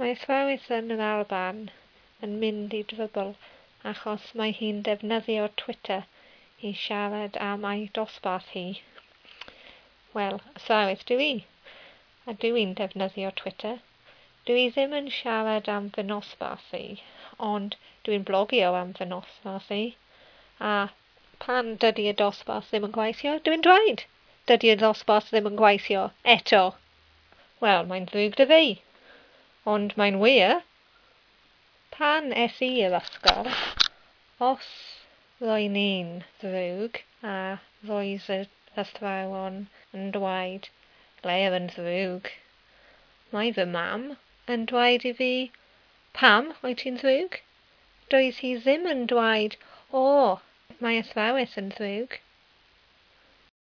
Mae Ellawyson yn Alban yn mynd i drwbl achos mae hi'n defnyddio Twitter i siarad am ei dosbarth hi. Wel, athrawes dwi i, a dwi'n defnyddio Twitter. Dwi ddim yn siarad am fy nosbarth i, ond dwi'n blogio am fy nosbarth i, a pan dydy y dosbarth ddim yn gweithio, dwi'n dweud. Dydy y ddosbarth ddim yn gweithio eto. Wel, mae'n ddrwg da fi. Ond mae'n wir pan es i i'r ysgol, os ro'n i'n ddrwg a roedd y athrawon yn dweud Clare yn ddrwg, mae fy mam yn dweud i fi, pam wyt ti'n ddrwg? Doedd hi ddim yn dweud, o, mae athrawes yn ddrwg.